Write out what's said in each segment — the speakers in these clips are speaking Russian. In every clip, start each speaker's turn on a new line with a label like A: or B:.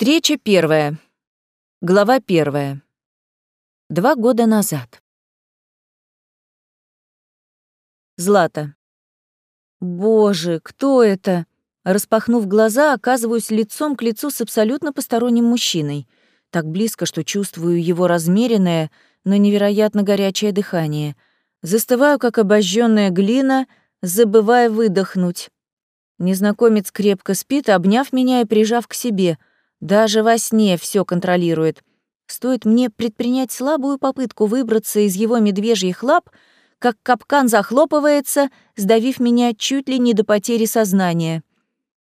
A: Встреча первая. Глава первая. Два года назад. Злата. Боже, кто это? Распахнув глаза, оказываюсь лицом к лицу с абсолютно посторонним мужчиной. Так близко, что чувствую его размеренное, но невероятно горячее дыхание. Застываю, как обожженная глина, забывая выдохнуть. Незнакомец крепко спит, обняв меня и прижав к себе — даже во сне все контролирует. Стоит мне предпринять слабую попытку выбраться из его медвежьих лап, как капкан захлопывается, сдавив меня чуть ли не до потери сознания.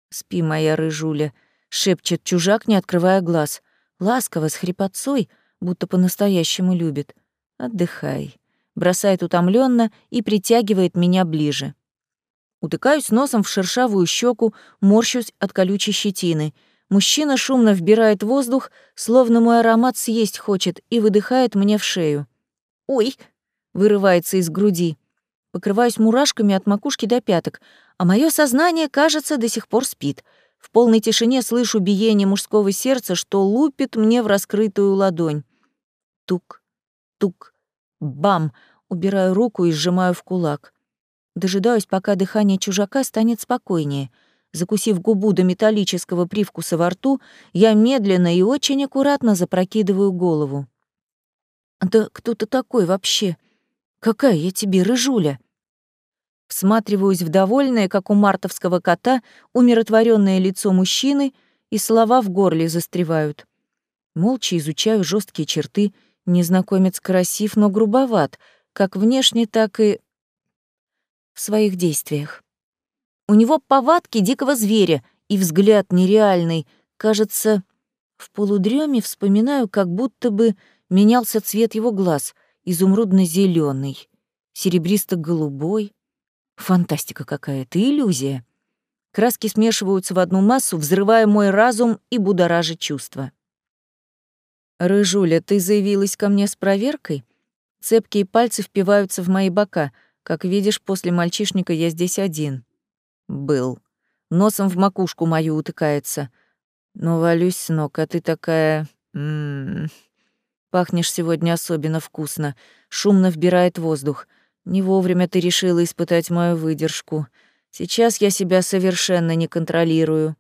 A: «Спи, моя рыжуля», — шепчет чужак, не открывая глаз. Ласково, с хрипотцой, будто по-настоящему любит. «Отдыхай», — бросает утомленно и притягивает меня ближе. Утыкаюсь носом в шершавую щеку, морщусь от колючей щетины — Мужчина шумно вбирает воздух, словно мой аромат съесть хочет, и выдыхает мне в шею. «Ой!» — вырывается из груди. Покрываюсь мурашками от макушки до пяток, а мое сознание, кажется, до сих пор спит. В полной тишине слышу биение мужского сердца, что лупит мне в раскрытую ладонь. Тук, тук, бам! Убираю руку и сжимаю в кулак. Дожидаюсь, пока дыхание чужака станет спокойнее — Закусив губу до металлического привкуса во рту, я медленно и очень аккуратно запрокидываю голову. «Да кто ты такой вообще? Какая я тебе рыжуля?» Всматриваюсь в довольное, как у мартовского кота, умиротворенное лицо мужчины, и слова в горле застревают. Молча изучаю жесткие черты. Незнакомец красив, но грубоват, как внешне, так и в своих действиях. У него повадки дикого зверя и взгляд нереальный. Кажется, в полудреме вспоминаю, как будто бы менялся цвет его глаз, изумрудно зеленый серебристо-голубой. Фантастика какая-то, иллюзия. Краски смешиваются в одну массу, взрывая мой разум и будоража чувства. «Рыжуля, ты заявилась ко мне с проверкой?» Цепкие пальцы впиваются в мои бока. Как видишь, после мальчишника я здесь один. Был. Носом в макушку мою утыкается. Но валюсь с ног, а ты такая... М -м -м. Пахнешь сегодня особенно вкусно. Шумно вбирает воздух. Не вовремя ты решила испытать мою выдержку. Сейчас я себя совершенно не контролирую.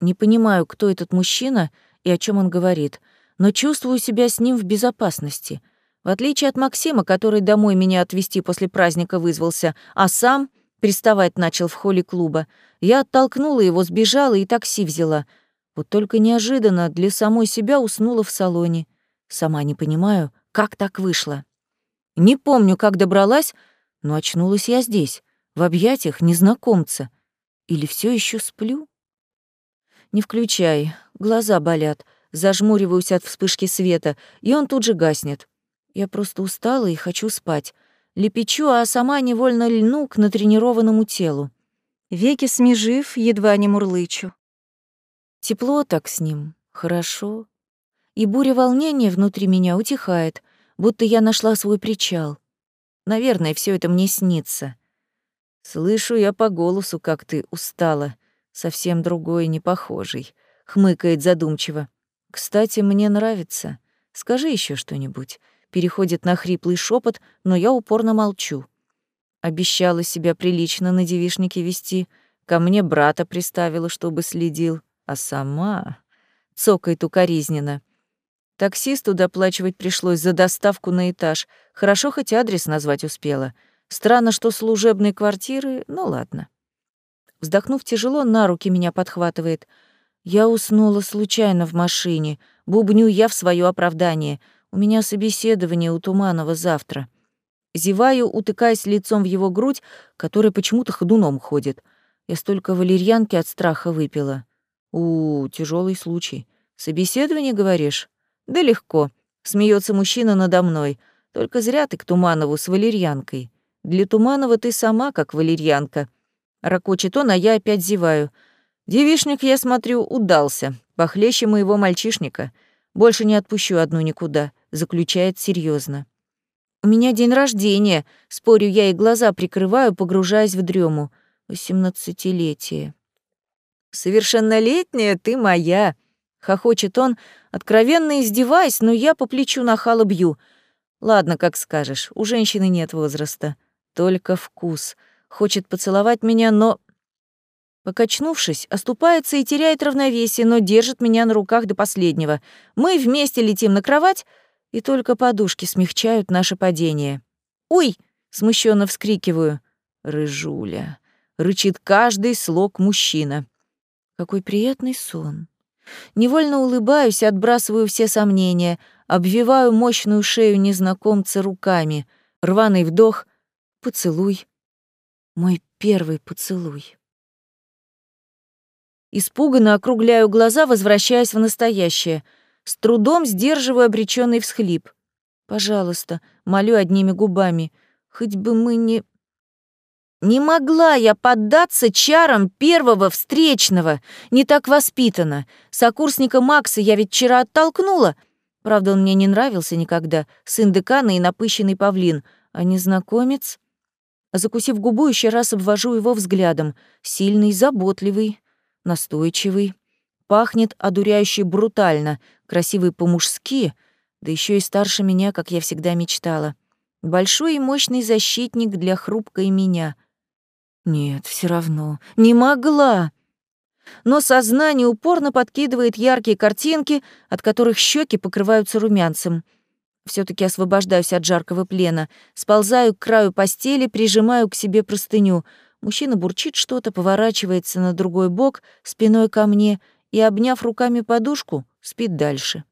A: Не понимаю, кто этот мужчина и о чем он говорит, но чувствую себя с ним в безопасности. В отличие от Максима, который домой меня отвезти после праздника вызвался, а сам Приставать начал в холле клуба. Я оттолкнула его, сбежала и такси взяла. Вот только неожиданно для самой себя уснула в салоне. Сама не понимаю, как так вышло. Не помню, как добралась, но очнулась я здесь, в объятиях незнакомца. Или все еще сплю? Не включай, глаза болят, зажмуриваюсь от вспышки света, и он тут же гаснет. Я просто устала и хочу спать лепечу, а сама невольно льну к натренированному телу. Веки смежив, едва не мурлычу. Тепло так с ним, хорошо. И буря волнения внутри меня утихает, будто я нашла свой причал. Наверное, все это мне снится. Слышу я по голосу, как ты устала, совсем другой, не похожий, хмыкает задумчиво. Кстати, мне нравится. Скажи еще что-нибудь переходит на хриплый шепот, но я упорно молчу. Обещала себя прилично на девишнике вести, ко мне брата приставила, чтобы следил, а сама цокает укоризненно. Таксисту доплачивать пришлось за доставку на этаж. Хорошо, хоть адрес назвать успела. Странно, что служебной квартиры, ну ладно. Вздохнув тяжело, на руки меня подхватывает. Я уснула случайно в машине. Бубню я в свое оправдание — у меня собеседование у Туманова завтра. Зеваю, утыкаясь лицом в его грудь, которая почему-то ходуном ходит. Я столько валерьянки от страха выпила. У, тяжелый случай. Собеседование, говоришь? Да легко. Смеется мужчина надо мной. Только зря ты к Туманову с валерьянкой. Для Туманова ты сама как валерьянка. Ракочет он, а я опять зеваю. Девишник, я смотрю, удался. Похлеще моего мальчишника. Больше не отпущу одну никуда заключает серьезно. «У меня день рождения», — спорю я и глаза прикрываю, погружаясь в дрему. «Восемнадцатилетие». «Совершеннолетняя ты моя», — Хохочет он, откровенно издеваясь, но я по плечу нахало бью. Ладно, как скажешь, у женщины нет возраста. Только вкус. Хочет поцеловать меня, но... Покачнувшись, оступается и теряет равновесие, но держит меня на руках до последнего. Мы вместе летим на кровать, и только подушки смягчают наше падение. «Ой!» — смущенно вскрикиваю. «Рыжуля!» — рычит каждый слог мужчина. Какой приятный сон. Невольно улыбаюсь, отбрасываю все сомнения, обвиваю мощную шею незнакомца руками. Рваный вдох, поцелуй. Мой первый поцелуй. Испуганно округляю глаза, возвращаясь в настоящее. С трудом сдерживаю обреченный всхлип. «Пожалуйста», — молю одними губами, — «хоть бы мы не...» Не могла я поддаться чарам первого встречного, не так воспитана. Сокурсника Макса я ведь вчера оттолкнула. Правда, он мне не нравился никогда, сын декана и напыщенный павлин. А незнакомец... Закусив губу, еще раз обвожу его взглядом. Сильный, заботливый, настойчивый. Пахнет одуряюще брутально, красивый по-мужски, да еще и старше меня, как я всегда мечтала. Большой и мощный защитник для хрупкой меня — нет, все равно. Не могла. Но сознание упорно подкидывает яркие картинки, от которых щеки покрываются румянцем. все таки освобождаюсь от жаркого плена, сползаю к краю постели, прижимаю к себе простыню. Мужчина бурчит что-то, поворачивается на другой бок, спиной ко мне, и, обняв руками подушку, спит дальше.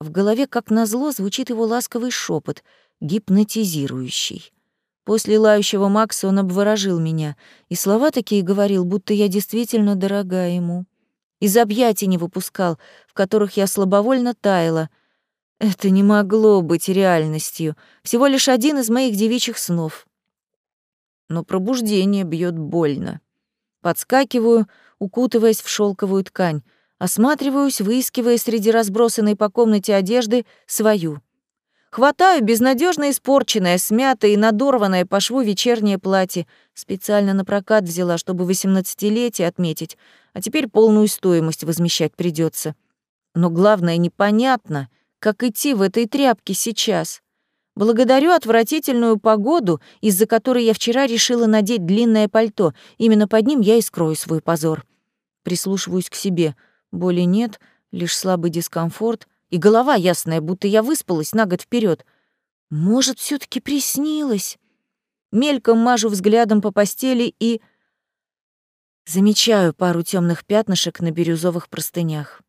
A: В голове, как назло, звучит его ласковый шепот, гипнотизирующий. После лающего Макса он обворожил меня, и слова такие говорил, будто я действительно дорога ему. Из объятий не выпускал, в которых я слабовольно таяла. Это не могло быть реальностью, всего лишь один из моих девичьих снов. Но пробуждение бьет больно. Подскакиваю, укутываясь в шелковую ткань, осматриваюсь, выискивая среди разбросанной по комнате одежды свою — Хватаю безнадежно испорченное, смятое и надорванное по шву вечернее платье. Специально на прокат взяла, чтобы восемнадцатилетие отметить, а теперь полную стоимость возмещать придется. Но главное, непонятно, как идти в этой тряпке сейчас. Благодарю отвратительную погоду, из-за которой я вчера решила надеть длинное пальто. Именно под ним я и скрою свой позор. Прислушиваюсь к себе. Боли нет, лишь слабый дискомфорт — и голова ясная, будто я выспалась на год вперед. Может, все таки приснилось? Мельком мажу взглядом по постели и... Замечаю пару темных пятнышек на бирюзовых простынях.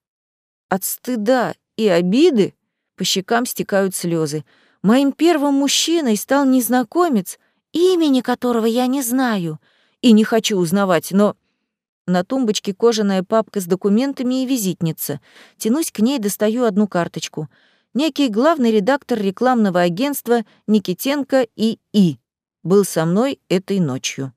A: От стыда и обиды по щекам стекают слезы. Моим первым мужчиной стал незнакомец, имени которого я не знаю и не хочу узнавать, но на тумбочке кожаная папка с документами и визитница. Тянусь к ней, достаю одну карточку. Некий главный редактор рекламного агентства Никитенко и И. Был со мной этой ночью.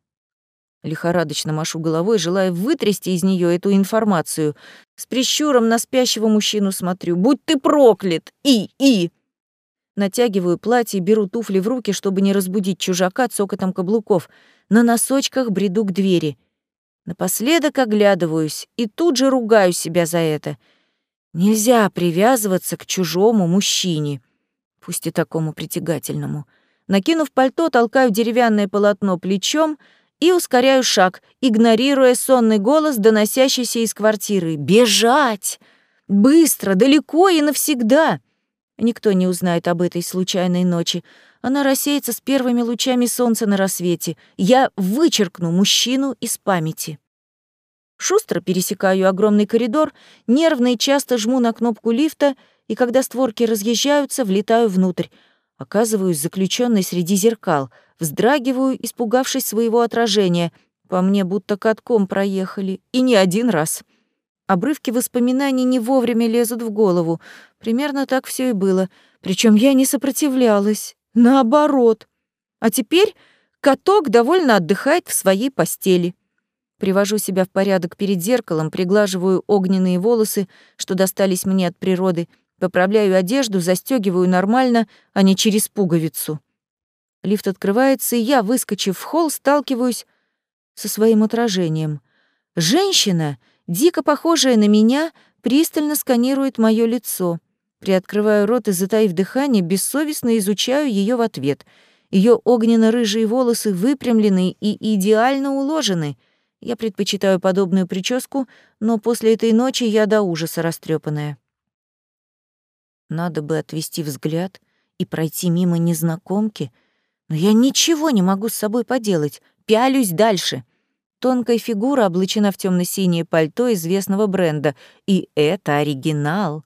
A: Лихорадочно машу головой, желая вытрясти из нее эту информацию. С прищуром на спящего мужчину смотрю. «Будь ты проклят! И! И!» Натягиваю платье, беру туфли в руки, чтобы не разбудить чужака цокотом каблуков. На носочках бреду к двери — Напоследок оглядываюсь и тут же ругаю себя за это. Нельзя привязываться к чужому мужчине, пусть и такому притягательному. Накинув пальто, толкаю деревянное полотно плечом и ускоряю шаг, игнорируя сонный голос, доносящийся из квартиры. «Бежать! Быстро, далеко и навсегда!» Никто не узнает об этой случайной ночи. Она рассеется с первыми лучами солнца на рассвете. Я вычеркну мужчину из памяти. Шустро пересекаю огромный коридор, нервно и часто жму на кнопку лифта, и когда створки разъезжаются, влетаю внутрь. Оказываюсь заключенной среди зеркал, вздрагиваю, испугавшись своего отражения. По мне будто катком проехали, и не один раз. Обрывки воспоминаний не вовремя лезут в голову. Примерно так все и было. Причем я не сопротивлялась. Наоборот. А теперь каток довольно отдыхает в своей постели. Привожу себя в порядок перед зеркалом, приглаживаю огненные волосы, что достались мне от природы, поправляю одежду, застегиваю нормально, а не через пуговицу. Лифт открывается, и я, выскочив в холл, сталкиваюсь со своим отражением. Женщина, дико похожая на меня, пристально сканирует мое лицо. Приоткрываю рот и, затаив дыхание, бессовестно изучаю ее в ответ. Ее огненно-рыжие волосы выпрямлены и идеально уложены. Я предпочитаю подобную прическу, но после этой ночи я до ужаса растрепанная. Надо бы отвести взгляд и пройти мимо незнакомки, но я ничего не могу с собой поделать, пялюсь дальше. Тонкая фигура облачена в темно синее пальто известного бренда, и это оригинал.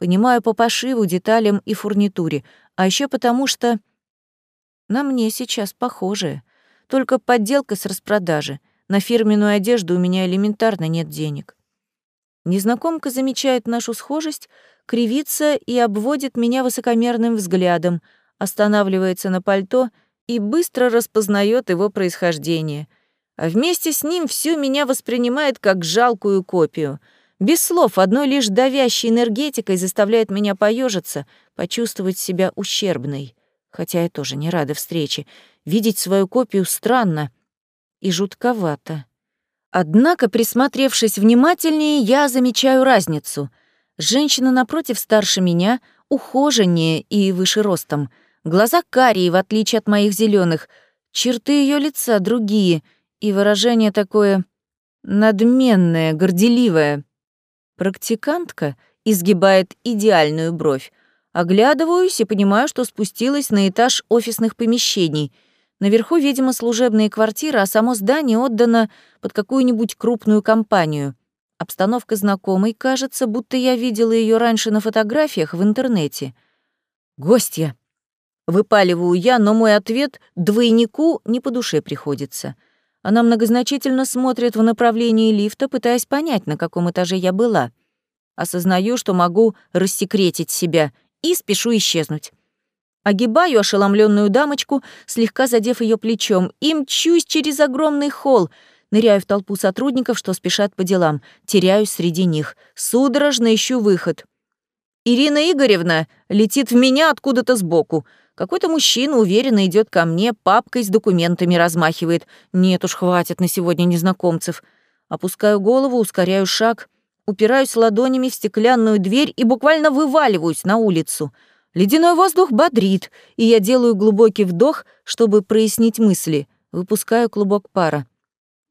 A: Понимаю по пошиву, деталям и фурнитуре, а еще потому что на мне сейчас похожее, только подделка с распродажи. На фирменную одежду у меня элементарно нет денег. Незнакомка замечает нашу схожесть, кривится и обводит меня высокомерным взглядом, останавливается на пальто и быстро распознает его происхождение. А вместе с ним всю меня воспринимает как жалкую копию. Без слов, одной лишь давящей энергетикой заставляет меня поежиться, почувствовать себя ущербной. Хотя я тоже не рада встрече. Видеть свою копию странно и жутковато. Однако, присмотревшись внимательнее, я замечаю разницу — Женщина напротив старше меня, ухоженнее и выше ростом. Глаза карие, в отличие от моих зеленых, черты ее лица другие, и выражение такое надменное, горделивое. Практикантка изгибает идеальную бровь. Оглядываюсь и понимаю, что спустилась на этаж офисных помещений. Наверху, видимо, служебные квартиры, а само здание отдано под какую-нибудь крупную компанию. Обстановка знакомой, кажется, будто я видела ее раньше на фотографиях в интернете. «Гостья!» Выпаливаю я, но мой ответ двойнику не по душе приходится. Она многозначительно смотрит в направлении лифта, пытаясь понять, на каком этаже я была. Осознаю, что могу рассекретить себя, и спешу исчезнуть. Огибаю ошеломленную дамочку, слегка задев ее плечом, и мчусь через огромный холл, Ныряю в толпу сотрудников, что спешат по делам. Теряюсь среди них. Судорожно ищу выход. Ирина Игоревна летит в меня откуда-то сбоку. Какой-то мужчина уверенно идет ко мне, папкой с документами размахивает. Нет уж, хватит на сегодня незнакомцев. Опускаю голову, ускоряю шаг, упираюсь ладонями в стеклянную дверь и буквально вываливаюсь на улицу. Ледяной воздух бодрит, и я делаю глубокий вдох, чтобы прояснить мысли. Выпускаю клубок пара.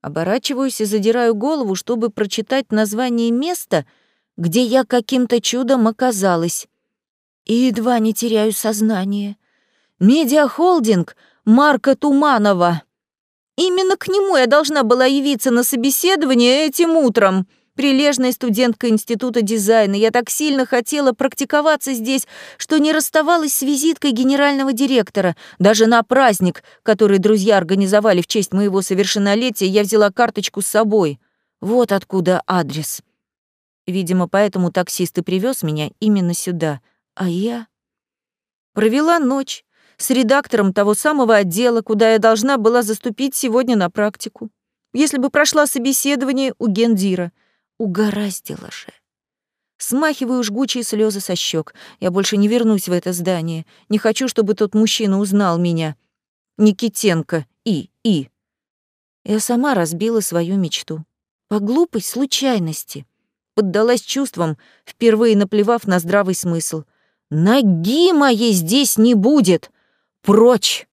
A: Оборачиваюсь и задираю голову, чтобы прочитать название места, где я каким-то чудом оказалась. И едва не теряю сознание. Медиахолдинг Марка Туманова. Именно к нему я должна была явиться на собеседование этим утром прилежная студентка Института дизайна. Я так сильно хотела практиковаться здесь, что не расставалась с визиткой генерального директора. Даже на праздник, который друзья организовали в честь моего совершеннолетия, я взяла карточку с собой. Вот откуда адрес. Видимо, поэтому таксист и привез меня именно сюда. А я провела ночь с редактором того самого отдела, куда я должна была заступить сегодня на практику. Если бы прошла собеседование у гендира — Угораздило же. Смахиваю жгучие слезы со щек. Я больше не вернусь в это здание. Не хочу, чтобы тот мужчина узнал меня. Никитенко. И. И. Я сама разбила свою мечту. По глупой случайности. Поддалась чувствам, впервые наплевав на здравый смысл. Ноги моей здесь не будет! Прочь!